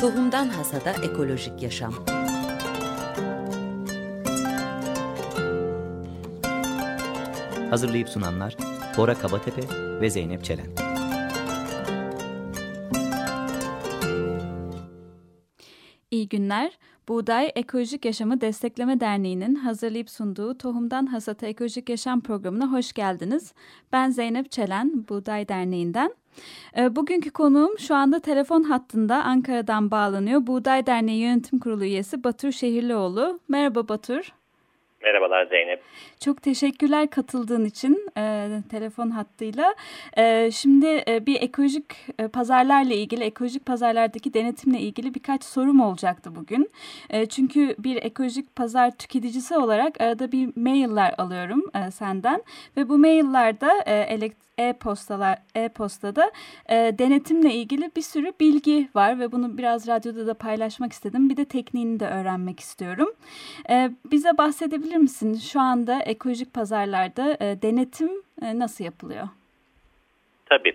Tohumdan Hasada Ekolojik Yaşam Hazırlayıp sunanlar Bora Kabatepe ve Zeynep Çelen. İyi günler. Buğday Ekolojik Yaşamı Destekleme Derneği'nin hazırlayıp sunduğu Tohumdan Hasata Ekolojik Yaşam programına hoş geldiniz. Ben Zeynep Çelen, Buğday Derneği'nden. Ee, bugünkü konuğum şu anda telefon hattında Ankara'dan bağlanıyor. Buğday Derneği Yönetim Kurulu üyesi Batur Şehirlioğlu. Merhaba Batur. Merhabalar Zeynep. Çok teşekkürler katıldığın için e, telefon hattıyla. E, şimdi e, bir ekolojik e, pazarlarla ilgili, ekolojik pazarlardaki denetimle ilgili birkaç sorum olacaktı bugün. E, çünkü bir ekolojik pazar tüketicisi olarak arada bir mailler alıyorum e, senden ve bu maillerde e, elektrik e-postalar e-postada e, denetimle ilgili bir sürü bilgi var ve bunu biraz radyoda da paylaşmak istedim. Bir de tekniğini de öğrenmek istiyorum. E, bize bahsedebilir misin? Şu anda ekolojik pazarlarda e, denetim e, nasıl yapılıyor? Tabii.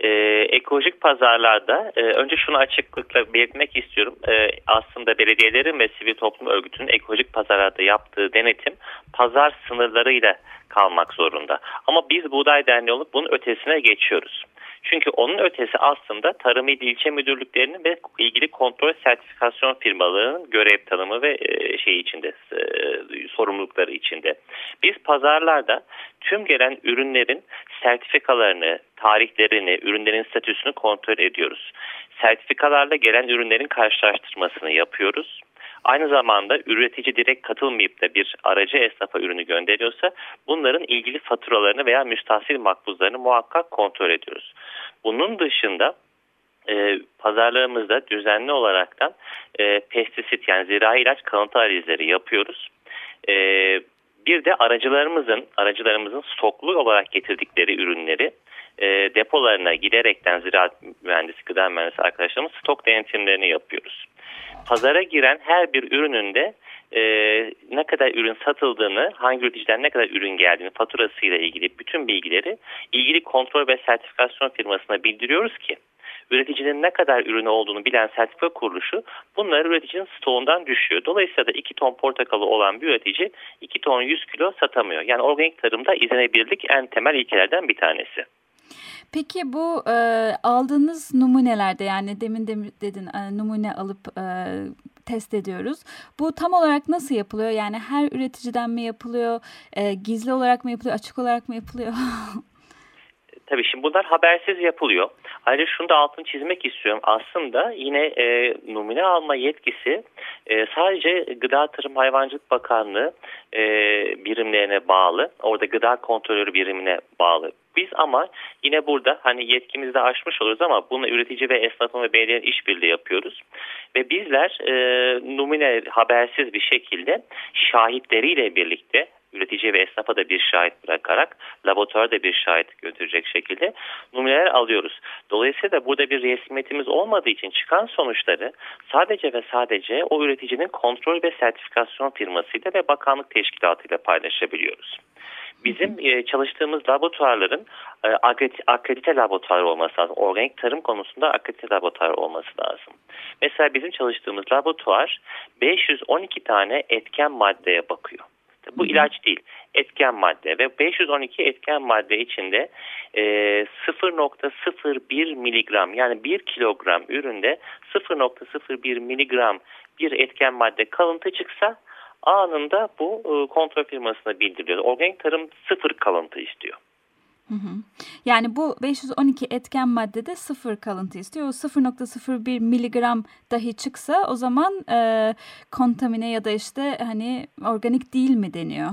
E, ekolojik pazarlarda e, önce şunu açıklıkla belirtmek istiyorum. E, aslında belediyelerin ve sivil toplum örgütünün ekolojik pazarlarda yaptığı denetim pazar sınırlarıyla kalmak zorunda. Ama biz Buğday Derneği olup bunun ötesine geçiyoruz. Çünkü onun ötesi aslında Tarım İl İlçe Müdürlüklerinin ve ilgili kontrol sertifikasyon firmalarının görev tanımı ve şey içinde e, sorumlulukları içinde. Biz pazarlarda tüm gelen ürünlerin sertifikalarını, tarihlerini, ürünlerin statüsünü kontrol ediyoruz. Sertifikalarla gelen ürünlerin karşılaştırmasını yapıyoruz. Aynı zamanda üretici direkt katılmayıp da bir aracı esnafa ürünü gönderiyorsa bunların ilgili faturalarını veya müstahsil makbuzlarını muhakkak kontrol ediyoruz. Bunun dışında e, pazarlarımızda düzenli olaraktan e, pestisit yani zirai ilaç kalıntı analizleri yapıyoruz. E, bir de aracılarımızın aracılarımızın stoklu olarak getirdikleri ürünleri e, depolarına giderekten ziraat mühendisi, gıda mühendisi arkadaşlarımız stok denetimlerini yapıyoruz. Pazara giren her bir ürününde e, ne kadar ürün satıldığını, hangi üreticiden ne kadar ürün geldiğini faturasıyla ilgili bütün bilgileri ilgili kontrol ve sertifikasyon firmasına bildiriyoruz ki üreticinin ne kadar ürünü olduğunu bilen sertifika kuruluşu bunları üreticinin stoğundan düşüyor. Dolayısıyla da 2 ton portakalı olan bir üretici 2 ton 100 kilo satamıyor. Yani organik tarımda izlenebilirlik en temel ilkelerden bir tanesi. Peki bu e, aldığınız numunelerde yani demin de dedin e, numune alıp e, test ediyoruz. Bu tam olarak nasıl yapılıyor? Yani her üreticiden mi yapılıyor? E, gizli olarak mı yapılıyor? Açık olarak mı yapılıyor? Tabii şimdi bunlar habersiz yapılıyor. Ayrıca şunu da altını çizmek istiyorum. Aslında yine e, numune alma yetkisi e, sadece Gıda Tarım Hayvancılık Bakanlığı e, birimlerine bağlı. Orada gıda kontrolörü birimine bağlı. Biz ama yine burada hani yetkimizi de aşmış oluruz ama bunu üretici ve esnafın ve belediyenin işbirliği yapıyoruz. Ve bizler e, numune habersiz bir şekilde şahitleriyle birlikte üretici ve esnafa da bir şahit bırakarak laboratuvara da bir şahit götürecek şekilde numuneler alıyoruz. Dolayısıyla burada bir resmiyetimiz olmadığı için çıkan sonuçları sadece ve sadece o üreticinin kontrol ve sertifikasyon firmasıyla ve bakanlık teşkilatıyla paylaşabiliyoruz. Bizim e, çalıştığımız laboratuvarların e, akredite laboratuvar olması lazım. Organik tarım konusunda akredite laboratuvar olması lazım. Mesela bizim çalıştığımız laboratuvar 512 tane etken maddeye bakıyor. Bu ilaç değil. Etken madde ve 512 etken madde içinde e, 0.01 miligram yani 1 kilogram üründe 0.01 miligram bir etken madde kalıntı çıksa anında bu e, kontrol firmasına bildiriliyor. Organik tarım sıfır kalıntı istiyor. Hı hı. Yani bu 512 etken maddede sıfır kalıntı istiyor. O 0.01 miligram dahi çıksa o zaman e, kontamine ya da işte hani organik değil mi deniyor?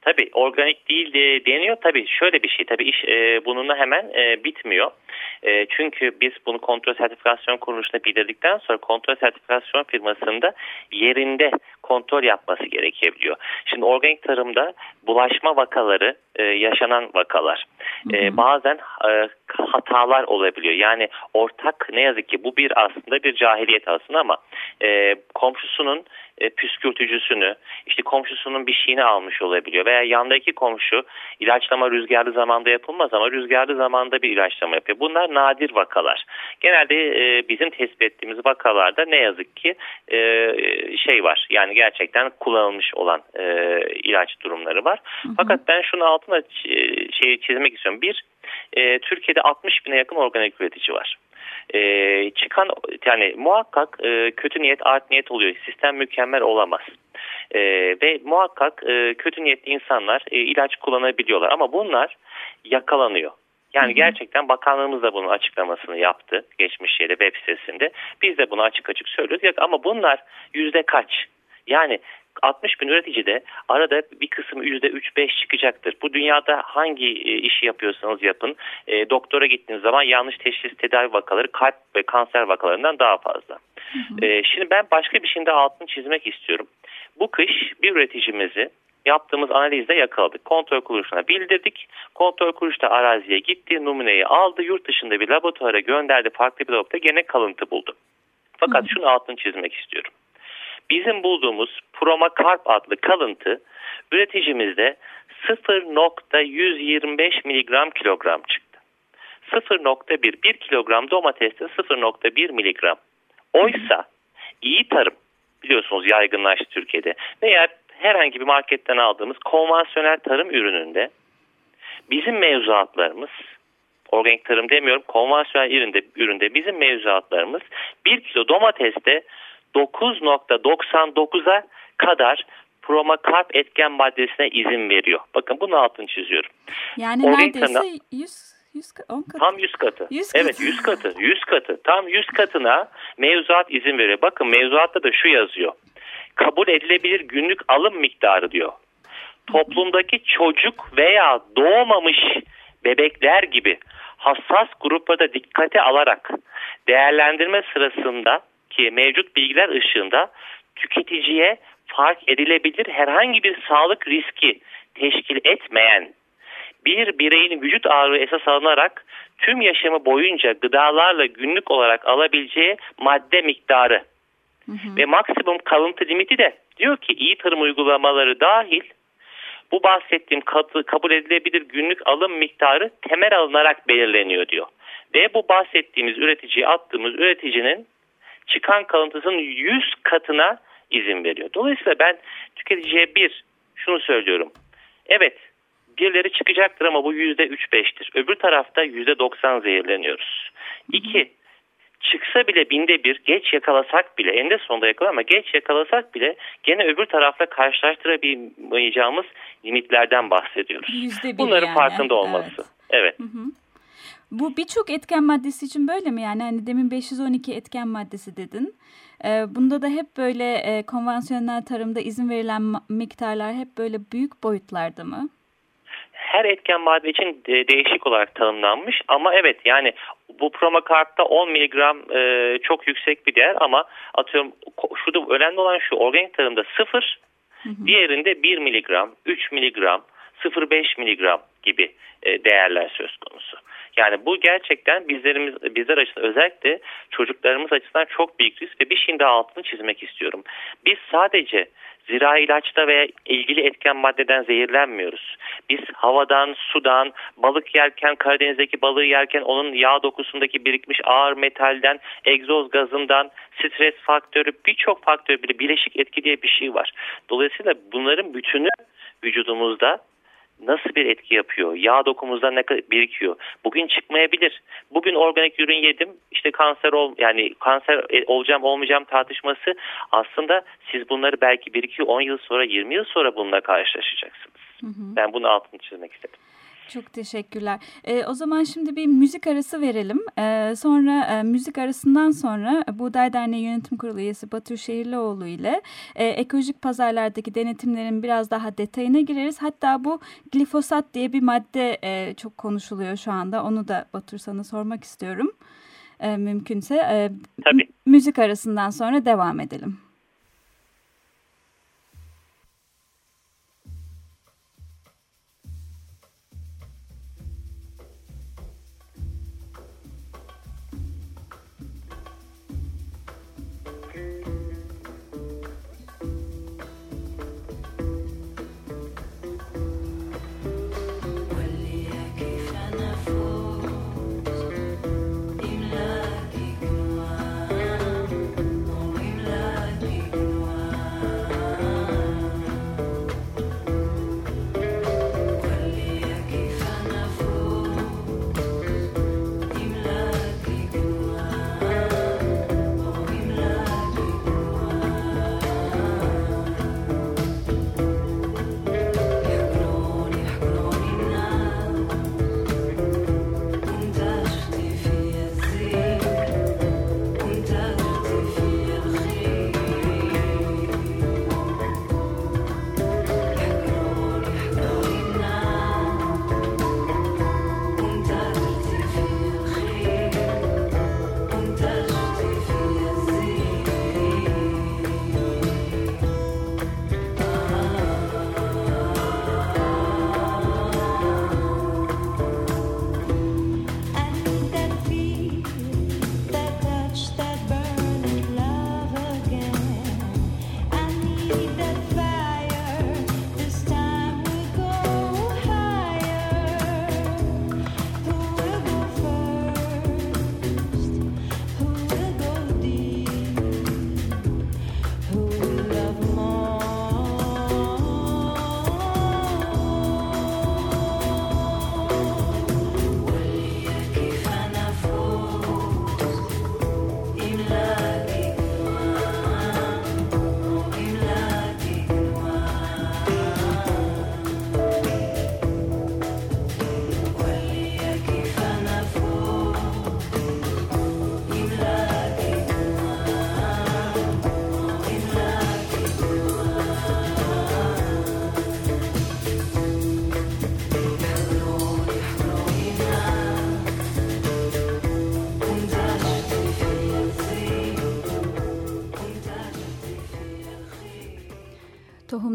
Tabii organik değil de deniyor. Tabii şöyle bir şey. Tabii iş e, bununla hemen e, bitmiyor. E, çünkü biz bunu kontrol sertifikasyon kuruluşuna bildirdikten sonra kontrol sertifikasyon firmasında yerinde kontrol yapması gerekebiliyor. Şimdi organik tarımda bulaşma vakaları e, yaşanan vakalar. E, bazen e, hatalar olabiliyor. Yani ortak ne yazık ki bu bir aslında bir cahiliyet aslında ama e, komşusunun e, püskürtücüsünü, işte komşusunun bir şeyini almış olabiliyor veya yandaki komşu ilaçlama rüzgarlı zamanda yapılmaz ama rüzgarlı zamanda bir ilaçlama yapıyor. Bunlar nadir vakalar. Genelde e, bizim tespit ettiğimiz vakalarda ne yazık ki e, şey var. Yani gerçekten kullanılmış olan e, ilaç durumları var. Hı hı. Fakat ben şunu altına şey çizmek istiyorum. Bir, e, Türkiye'de 60 bine yakın organik üretici var e, çıkan yani muhakkak e, kötü niyet art niyet oluyor. Sistem mükemmel olamaz. E, ve muhakkak e, kötü niyetli insanlar e, ilaç kullanabiliyorlar ama bunlar yakalanıyor. Yani gerçekten bakanlığımız da bunun açıklamasını yaptı geçmiş yere web sitesinde. Biz de bunu açık açık söylüyoruz. Ama bunlar yüzde kaç? Yani 60 bin üreticide arada bir kısmı %3-5 çıkacaktır. Bu dünyada hangi e, işi yapıyorsanız yapın. E, doktora gittiğiniz zaman yanlış teşhis tedavi vakaları kalp ve kanser vakalarından daha fazla. Hı hı. E, şimdi ben başka bir şeyin de altını çizmek istiyorum. Bu kış bir üreticimizi yaptığımız analizde yakaladık. Kontrol kuruluşuna bildirdik. Kontrol kuruluşu da araziye gitti, numuneyi aldı, yurt dışında bir laboratuvara gönderdi. Farklı bir laboratuvarda gene kalıntı buldu. Fakat hı hı. şunu altını çizmek istiyorum. Bizim bulduğumuz Promakarp adlı kalıntı üreticimizde 0.125 miligram kilogram çıktı. 0.1 1 kilogram domateste 0.1 miligram. Oysa iyi tarım biliyorsunuz yaygınlaştı Türkiye'de veya herhangi bir marketten aldığımız konvansiyonel tarım ürününde bizim mevzuatlarımız organik tarım demiyorum konvansiyonel üründe, üründe bizim mevzuatlarımız 1 kilo domateste 9.99'a kadar promakarp etken maddesine izin veriyor. Bakın bunun altını çiziyorum. Yani Organik neredeyse 100 100 katı. Tam 100 katı. 100 katı. Evet 100 katı. 100 katı. Tam 100 katına mevzuat izin veriyor. Bakın mevzuatta da şu yazıyor. Kabul edilebilir günlük alım miktarı diyor. Toplumdaki çocuk veya doğmamış bebekler gibi hassas gruplarda dikkate alarak değerlendirme sırasında ki mevcut bilgiler ışığında tüketiciye fark edilebilir herhangi bir sağlık riski teşkil etmeyen bir bireyin vücut ağırlığı esas alınarak tüm yaşamı boyunca gıdalarla günlük olarak alabileceği madde miktarı hı hı. ve maksimum kalıntı limiti de diyor ki iyi tarım uygulamaları dahil bu bahsettiğim katı, kabul edilebilir günlük alım miktarı temel alınarak belirleniyor diyor. Ve bu bahsettiğimiz üreticiye attığımız üreticinin çıkan kalıntısının 100 katına izin veriyor. Dolayısıyla ben tüketiciye bir şunu söylüyorum. Evet birileri çıkacaktır ama bu yüzde üç beştir. Öbür tarafta yüzde doksan zehirleniyoruz. İki, çıksa bile binde bir geç yakalasak bile en de sonunda yakalar ama geç yakalasak bile gene öbür tarafla karşılaştıramayacağımız limitlerden bahsediyoruz. Bunların yani. farkında olması. Evet. evet. Hı hı. Bu birçok etken maddesi için böyle mi? Yani hani demin 512 etken maddesi dedin. Ee, bunda da hep böyle e, konvansiyonel tarımda izin verilen miktarlar hep böyle büyük boyutlarda mı? Her etken madde için de değişik olarak tanımlanmış ama evet yani bu promakarpta 10 miligram e, çok yüksek bir değer ama atıyorum şurada önemli olan şu organik tarımda 0 diğerinde 1 miligram 3 miligram 0.5 miligram gibi e, değerler söz konusu. Yani bu gerçekten bizlerimiz bizler açısından özellikle çocuklarımız açısından çok büyük risk ve bir şeyin daha altını çizmek istiyorum. Biz sadece zira ilaçta veya ilgili etken maddeden zehirlenmiyoruz. Biz havadan, sudan, balık yerken, Karadeniz'deki balığı yerken onun yağ dokusundaki birikmiş ağır metalden, egzoz gazından, stres faktörü, birçok faktör bile bileşik etki diye bir şey var. Dolayısıyla bunların bütünü vücudumuzda nasıl bir etki yapıyor? Yağ dokumuzda ne kadar birikiyor? Bugün çıkmayabilir. Bugün organik ürün yedim. İşte kanser ol yani kanser e, olacağım olmayacağım tartışması aslında siz bunları belki 1 2 10 yıl sonra 20 yıl sonra bununla karşılaşacaksınız. Hı hı. Ben bunu altını çizmek istedim. Çok teşekkürler. E, o zaman şimdi bir müzik arası verelim. E, sonra e, müzik arasından sonra Buğday Derneği Yönetim Kurulu üyesi Batur Şehirlioğlu ile e, ekolojik pazarlardaki denetimlerin biraz daha detayına gireriz. Hatta bu glifosat diye bir madde e, çok konuşuluyor şu anda. Onu da Batur sana sormak istiyorum. E, mümkünse. E, Tabii. Müzik arasından sonra devam edelim.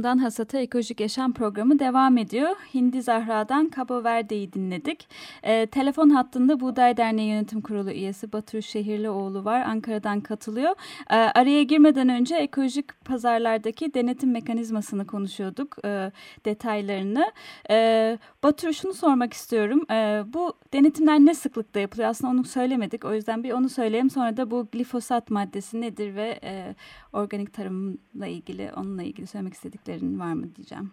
Tohumdan Hasata Ekolojik Yaşam Programı devam ediyor. Hindi Zahra'dan Cabo Verde'yi dinledik. E, telefon hattında Buğday Derneği Yönetim Kurulu üyesi Batur Şehirlioğlu var. Ankara'dan katılıyor. E, araya girmeden önce ekolojik pazarlardaki denetim mekanizmasını konuşuyorduk. E, detaylarını. E, Batur şunu sormak istiyorum. E, bu denetimler ne sıklıkta yapılıyor? Aslında onu söylemedik. O yüzden bir onu söyleyeyim. Sonra da bu glifosat maddesi nedir ve e, organik tarımla ilgili onunla ilgili söylemek istediklerin var mı diyeceğim.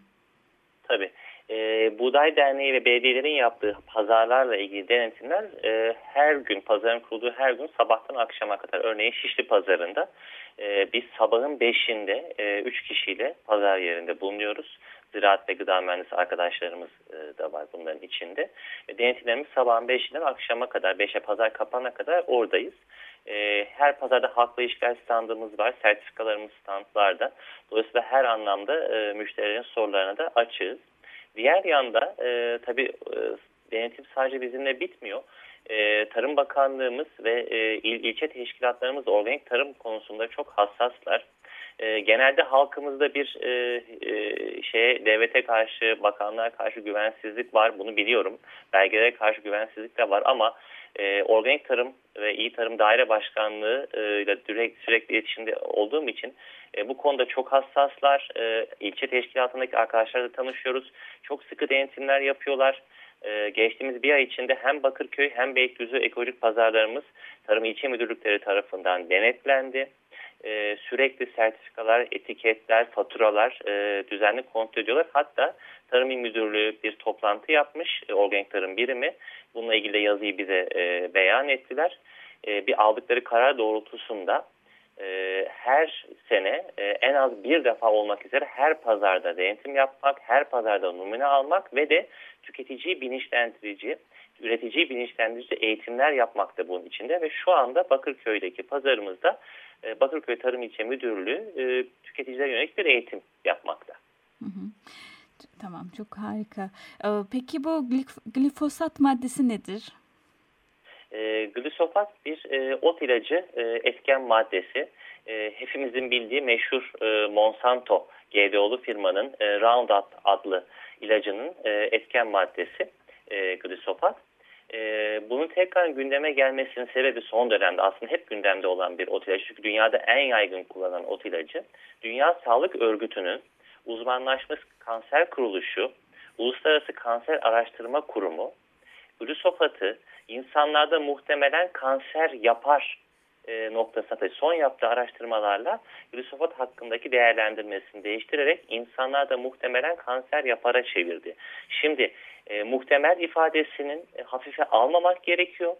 Tabii. E, Buğday Derneği ve belediyelerin yaptığı pazarlarla ilgili denetimler e, her gün, pazarın kurulduğu her gün sabahtan akşama kadar. Örneğin Şişli Pazarı'nda e, biz sabahın 5'inde 3 e, kişiyle pazar yerinde bulunuyoruz. Ziraat ve gıda mühendisi arkadaşlarımız e, da var bunların içinde. Denetimlerimiz sabahın 5'inden akşama kadar, 5'e pazar kapana kadar oradayız. E, her pazarda halkla ilişkiler standımız var. Sertifikalarımız standlarda. Dolayısıyla her anlamda e, müşterilerin sorularına da açığız. Diğer yanda e, tabii e, denetim sadece bizimle bitmiyor. E, tarım Bakanlığımız ve il, ilçe teşkilatlarımız organik tarım konusunda çok hassaslar. Genelde halkımızda bir e, e, şeye devlete karşı, bakanlığa karşı güvensizlik var. Bunu biliyorum. Belgelere karşı güvensizlik de var ama e, organik tarım ve iyi tarım daire başkanlığı e, ile sürekli, sürekli iletişimde olduğum için e, bu konuda çok hassaslar. E, ilçe teşkilatındaki arkadaşlarla tanışıyoruz. Çok sıkı denetimler yapıyorlar. E, geçtiğimiz bir ay içinde hem Bakırköy hem Beylikdüzü ekolojik pazarlarımız Tarım İlçe Müdürlükleri tarafından denetlendi. E, sürekli sertifikalar, etiketler, faturalar e, düzenli kontrol ediyorlar. Hatta Tarım İl Müdürlüğü bir toplantı yapmış, e, organik tarım birimi. Bununla ilgili de yazıyı bize e, beyan ettiler. E, bir aldıkları karar doğrultusunda e, her sene e, en az bir defa olmak üzere her pazarda denetim yapmak, her pazarda numune almak ve de tüketiciyi bilinçlendirici, üreticiyi bilinçlendirici eğitimler yapmak da bunun içinde ve şu anda Bakırköy'deki pazarımızda e, Bakırköy Tarım İlçe Müdürlüğü e, tüketicilere yönelik bir eğitim yapmakta. Hı hı. Tamam çok harika. Ee, peki bu glifosat maddesi nedir? E, glifosat bir e, ot ilacı e, etken maddesi. E, hepimizin bildiği meşhur e, Monsanto GDO'lu firmanın e, Roundup adlı ilacının e, etken maddesi e, glifosat. E, bunun tekrar gündeme gelmesinin sebebi son dönemde aslında hep gündemde olan bir ot ilacı. Çünkü dünyada en yaygın kullanılan ot ilacı. Dünya Sağlık Örgütü'nün uzmanlaşmış kanser kuruluşu, Uluslararası Kanser Araştırma Kurumu, glisofatı insanlarda muhtemelen kanser yapar e, noktasına son yaptığı araştırmalarla glisofat hakkındaki değerlendirmesini değiştirerek insanlarda muhtemelen kanser yapara çevirdi. Şimdi e, muhtemel ifadesinin e, hafife almamak gerekiyor.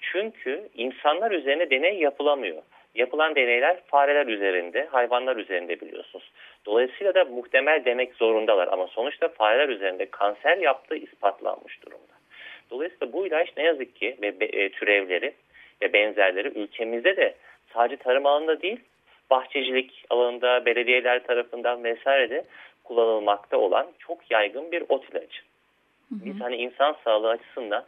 Çünkü insanlar üzerine deney yapılamıyor. Yapılan deneyler fareler üzerinde, hayvanlar üzerinde biliyorsunuz. Dolayısıyla da muhtemel demek zorundalar ama sonuçta fareler üzerinde kanser yaptığı ispatlanmış durumda. Dolayısıyla bu ilaç ne yazık ki ve e, türevleri ve benzerleri ülkemizde de sadece tarım alanında değil, bahçecilik alanında belediyeler tarafından vesairede kullanılmakta olan çok yaygın bir ot ilacı. Hı hı. Biz hani insan sağlığı açısından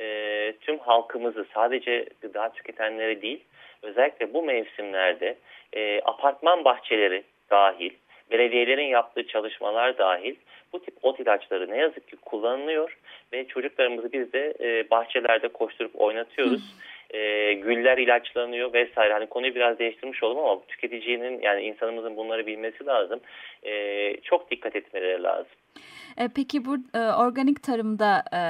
e, tüm halkımızı sadece gıda tüketenleri değil, özellikle bu mevsimlerde e, apartman bahçeleri dahil, belediyelerin yaptığı çalışmalar dahil bu tip ot ilaçları ne yazık ki kullanılıyor ve çocuklarımızı biz de e, bahçelerde koşturup oynatıyoruz. E, güller ilaçlanıyor vesaire. Hani konuyu biraz değiştirmiş oldum ama tüketicinin yani insanımızın bunları bilmesi lazım. E, çok dikkat etmeleri lazım. E, peki bu e, organik tarımda e,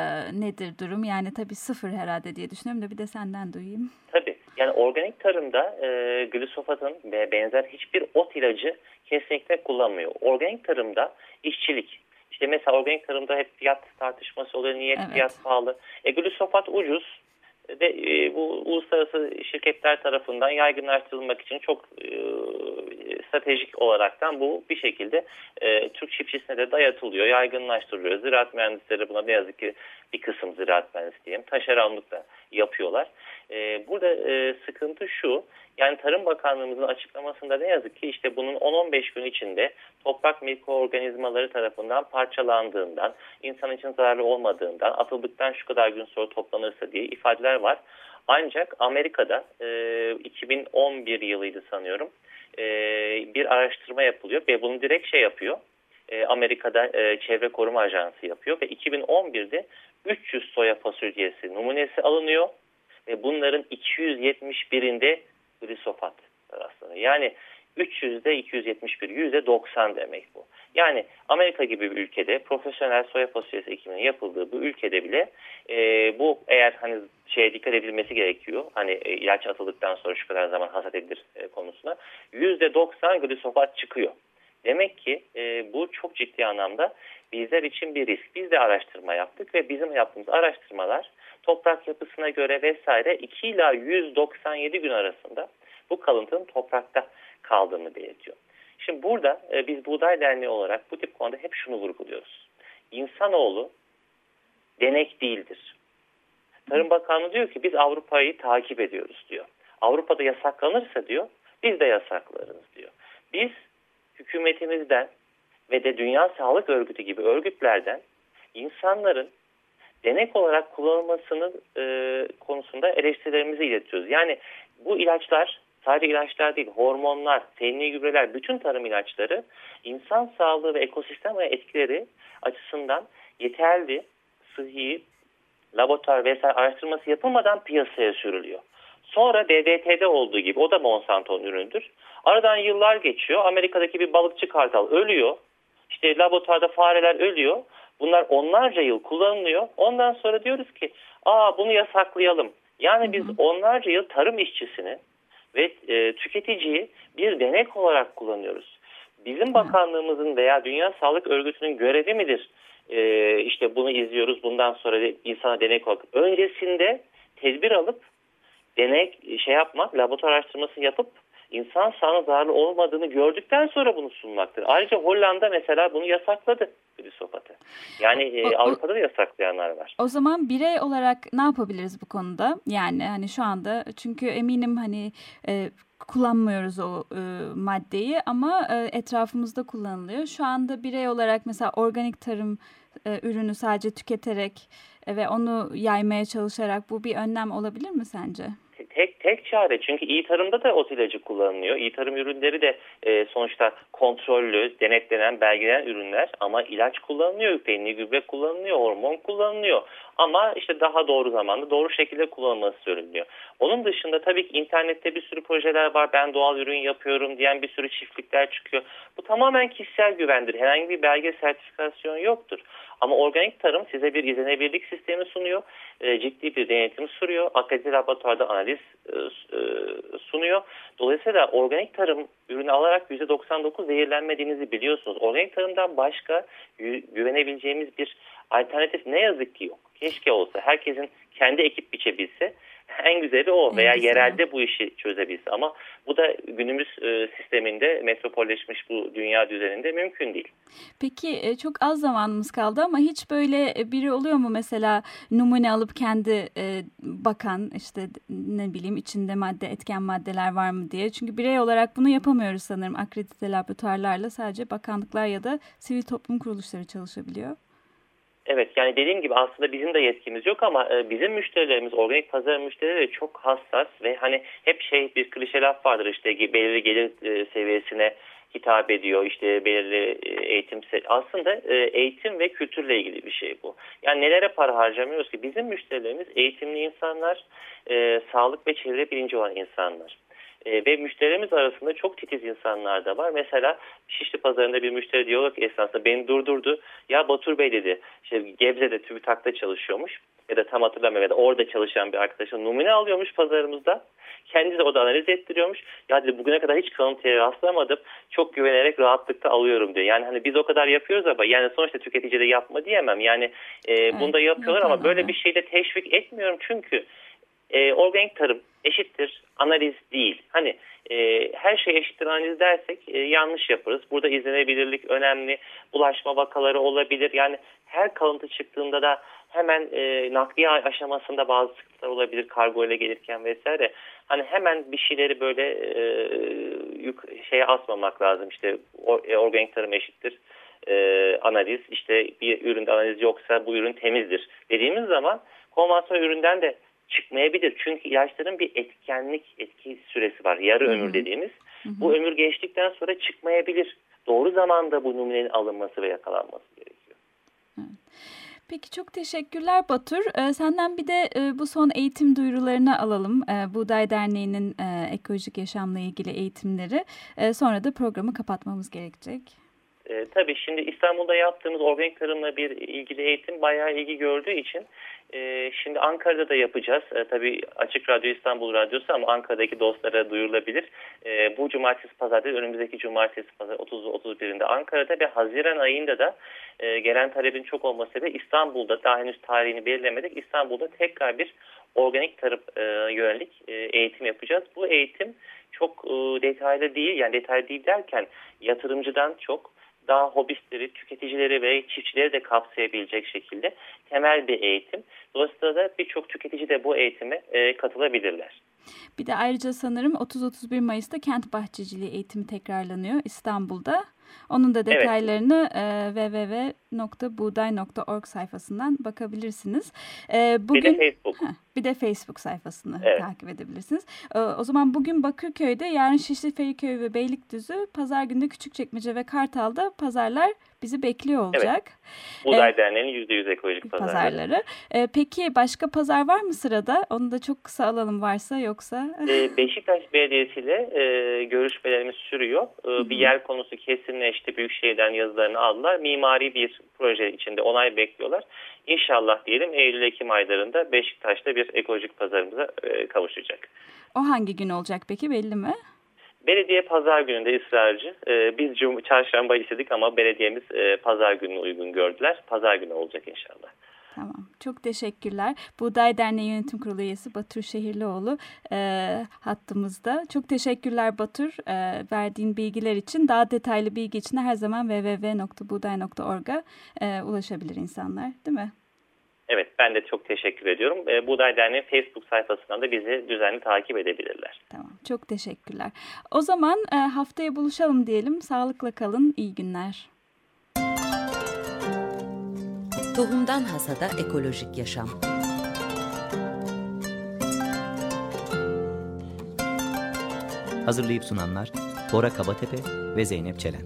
nedir durum? Yani tabii sıfır herhalde diye düşünüyorum da bir de senden duyayım. Tabii. Yani organik tarımda e, glisofatın ve benzer hiçbir ot ilacı kesinlikle kullanmıyor. Organik tarımda işçilik. İşte mesela organik tarımda hep fiyat tartışması oluyor. Niye evet. fiyat pahalı? E, glisofat ucuz ve e, bu uluslararası şirketler tarafından yaygınlaştırılmak için çok e, stratejik olaraktan bu bir şekilde e, Türk çiftçisine de dayatılıyor, yaygınlaştırılıyor. Ziraat mühendisleri buna ne yazık ki bir kısım ziraat mühendisi diyeyim, taşeronluk da yapıyorlar. E, burada e, sıkıntı şu, yani Tarım Bakanlığımızın açıklamasında ne yazık ki işte bunun 10-15 gün içinde toprak mikroorganizmaları tarafından parçalandığından, insan için zararlı olmadığından, atıldıktan şu kadar gün sonra toplanırsa diye ifadeler var. Ancak Amerika'da e, 2011 yılıydı sanıyorum e, bir araştırma yapılıyor ve bunu direkt şey yapıyor. E, Amerika'da e, Çevre Koruma Ajansı yapıyor ve 2011'de 300 soya fasulyesi numunesi alınıyor ve bunların 271'inde glisofat rastlanıyor. Yani 300'de 271, %90 demek bu. Yani Amerika gibi bir ülkede profesyonel soya fasulyesi ekiminin yapıldığı bu ülkede bile e, bu eğer hani şeye dikkat edilmesi gerekiyor. Hani e, ilaç atıldıktan sonra şu kadar zaman hasat edilir e, konusuna. %90 glisofat çıkıyor. Demek ki e, bu çok ciddi anlamda bizler için bir risk. Biz de araştırma yaptık ve bizim yaptığımız araştırmalar toprak yapısına göre vesaire 2 ila 197 gün arasında bu kalıntının toprakta kaldığını belirtiyor. Şimdi burada e, biz Buğday Derneği olarak bu tip konuda hep şunu vurguluyoruz. İnsanoğlu denek değildir. Tarım Bakanlığı diyor ki biz Avrupa'yı takip ediyoruz diyor. Avrupa'da yasaklanırsa diyor biz de yasaklarız diyor. Biz hükümetimizden ve de Dünya Sağlık Örgütü gibi örgütlerden insanların denek olarak kullanılmasını e, konusunda eleştirilerimizi iletiyoruz. Yani bu ilaçlar sadece ilaçlar değil, hormonlar, tenli gübreler, bütün tarım ilaçları insan sağlığı ve ekosistem etkileri açısından yeterli, sıhhi, laboratuvar vesaire araştırması yapılmadan piyasaya sürülüyor. Sonra DDT'de olduğu gibi o da Monsanto'nun üründür. Aradan yıllar geçiyor. Amerika'daki bir balıkçı kartal ölüyor. İşte laboratuvarda fareler ölüyor. Bunlar onlarca yıl kullanılıyor. Ondan sonra diyoruz ki aa bunu yasaklayalım. Yani biz onlarca yıl tarım işçisini ve e, tüketiciyi bir denek olarak kullanıyoruz. Bizim bakanlığımızın veya Dünya Sağlık Örgütü'nün görevi midir? E, işte bunu izliyoruz bundan sonra insana denek olarak. Öncesinde tedbir alıp denek şey yapmak, laboratuvar araştırması yapıp insan sağlığına zararlı olmadığını gördükten sonra bunu sunmaktır. Ayrıca Hollanda mesela bunu yasakladı glisopatı. Yani e, o, Avrupa'da da yasaklayanlar var. O zaman birey olarak ne yapabiliriz bu konuda? Yani hani şu anda çünkü eminim hani e, kullanmıyoruz o e, maddeyi ama e, etrafımızda kullanılıyor. Şu anda birey olarak mesela organik tarım e, ürünü sadece tüketerek e, ve onu yaymaya çalışarak bu bir önlem olabilir mi sence? Tek çare çünkü iyi tarımda da ot ilacı kullanılıyor. İyi tarım ürünleri de e, sonuçta kontrollü, denetlenen, belgelenen ürünler ama ilaç kullanılıyor, penli gübre kullanılıyor, hormon kullanılıyor. Ama işte daha doğru zamanda doğru şekilde kullanılması söyleniyor. Onun dışında tabii ki internette bir sürü projeler var. Ben doğal ürün yapıyorum diyen bir sürü çiftlikler çıkıyor. Bu tamamen kişisel güvendir. Herhangi bir belge sertifikasyon yoktur. Ama organik tarım size bir izlenebilirlik sistemi sunuyor. E, ciddi bir denetim sunuyor. Akademi laboratuvarda analiz sunuyor. Dolayısıyla organik tarım ürünü alarak %99 zehirlenmediğinizi biliyorsunuz. Organik tarımdan başka güvenebileceğimiz bir alternatif ne yazık ki yok. Keşke olsa. Herkesin kendi ekip biçebilse güzeli o veya en yerelde bu işi çözebilse ama bu da günümüz e, sisteminde metropolleşmiş bu dünya düzeninde mümkün değil. Peki e, çok az zamanımız kaldı ama hiç böyle e, biri oluyor mu mesela numune alıp kendi bakan işte ne bileyim içinde madde etken maddeler var mı diye. Çünkü birey olarak bunu yapamıyoruz sanırım akredite laboratuvarlarla sadece bakanlıklar ya da sivil toplum kuruluşları çalışabiliyor. Evet yani dediğim gibi aslında bizim de yetkimiz yok ama e, bizim müşterilerimiz organik pazar müşterileri çok hassas ve hani hep şey bir klişe laf vardır işte belirli gelir e, seviyesine hitap ediyor işte belirli e, eğitim aslında eğitim ve kültürle ilgili bir şey bu. Yani nelere para harcamıyoruz ki bizim müşterilerimiz eğitimli insanlar, sağlık ve çevre bilinci olan insanlar. E, ve müşterimiz arasında çok titiz insanlar da var. Mesela Şişli pazarında bir müşteri diyalog esnasında beni durdurdu. Ya Batur Bey dedi işte Gebze'de TÜBİTAK'ta çalışıyormuş ya da tam hatırlamıyorum ya da orada çalışan bir arkadaşın numune alıyormuş pazarımızda. Kendisi de o da analiz ettiriyormuş. Ya dedi bugüne kadar hiç kalıntıya rastlamadım. Çok güvenerek rahatlıkta alıyorum diyor. Yani hani biz o kadar yapıyoruz ama yani sonuçta tüketici de yapma diyemem. Yani e, bunu da yapıyorlar ama böyle bir şeyde teşvik etmiyorum çünkü e, organik tarım eşittir analiz değil. Hani e, her şey eşittir analiz dersek e, yanlış yaparız. Burada izlenebilirlik önemli. Bulaşma vakaları olabilir. Yani her kalıntı çıktığında da hemen e, nakliye aşamasında bazı sıkıntılar olabilir kargo ile gelirken vesaire. Hani hemen bir şeyleri böyle e, yük, şeye asmamak lazım. İşte e, organik tarım eşittir e, analiz. İşte bir üründe analiz yoksa bu ürün temizdir dediğimiz zaman konvansiyonel üründen de çıkmayabilir. Çünkü ilaçların bir etkenlik etki süresi var. Yarı Hı-hı. ömür dediğimiz. Hı-hı. Bu ömür geçtikten sonra çıkmayabilir. Doğru zamanda bu numunenin alınması ve yakalanması gerekiyor. Peki çok teşekkürler Batur. Ee, senden bir de e, bu son eğitim duyurularını alalım. E, Buğday Derneği'nin e, ekolojik yaşamla ilgili eğitimleri. E, sonra da programı kapatmamız gerekecek. E, tabii şimdi İstanbul'da yaptığımız organik tarımla bir ilgili eğitim bayağı ilgi gördüğü için e, şimdi Ankara'da da yapacağız. E, tabii Açık Radyo İstanbul Radyosu ama Ankara'daki dostlara duyurulabilir. E, bu cumartesi pazar değil, önümüzdeki cumartesi pazar 30-31'inde Ankara'da ve Haziran ayında da e, gelen talebin çok olması ve İstanbul'da daha henüz tarihini belirlemedik. İstanbul'da tekrar bir organik tarım e, yönelik e, eğitim yapacağız. Bu eğitim çok e, detaylı değil yani detaylı değil derken yatırımcıdan çok daha hobistleri, tüketicileri ve çiftçileri de kapsayabilecek şekilde temel bir eğitim. Dolayısıyla da birçok tüketici de bu eğitime e, katılabilirler. Bir de ayrıca sanırım 30-31 Mayıs'ta kent bahçeciliği eğitimi tekrarlanıyor İstanbul'da. Onun da detaylarını evet. e, www.buğday.org sayfasından bakabilirsiniz. E, bugün, bir de Facebook. Heh, bir de Facebook sayfasını evet. takip edebilirsiniz. E, o zaman bugün Bakırköy'de, yarın Şişli Feriköy ve Beylikdüzü, pazar günde Küçükçekmece ve Kartal'da pazarlar bizi bekliyor olacak. Evet. Buğday ee, Derneği'nin %100 ekolojik pazarları. pazarları. Ee, peki başka pazar var mı sırada? Onu da çok kısa alalım varsa yoksa. Ee, Beşiktaş Belediyesi ile e, görüşmelerimiz sürüyor. Ee, bir yer konusu kesinleşti. Büyükşehir'den yazılarını aldılar. Mimari bir proje içinde onay bekliyorlar. İnşallah diyelim Eylül-Ekim aylarında Beşiktaş'ta bir ekolojik pazarımıza e, kavuşacak. O hangi gün olacak peki belli mi? Belediye pazar gününde ısrarcı. Ee, biz çarşamba istedik ama belediyemiz e, pazar gününü uygun gördüler. Pazar günü olacak inşallah. Tamam. Çok teşekkürler. Buğday Derneği Yönetim Kurulu üyesi Batur Şehirlioğlu e, hattımızda. Çok teşekkürler Batur e, verdiğin bilgiler için. Daha detaylı bilgi için her zaman www.buğday.org'a e, ulaşabilir insanlar değil mi? Evet ben de çok teşekkür ediyorum. E, Buğday Derneği Facebook sayfasından da bizi düzenli takip edebilirler. Tamam çok teşekkürler. O zaman e, haftaya buluşalım diyelim. Sağlıkla kalın. İyi günler. Tohumdan Hasada Ekolojik Yaşam Hazırlayıp sunanlar Bora Kabatepe ve Zeynep Çelen.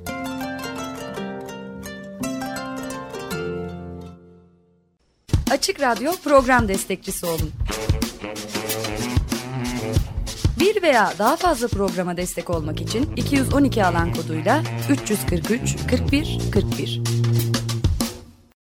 Açık Radyo program destekçisi olun. Bir veya daha fazla programa destek olmak için 212 alan koduyla 343 41 41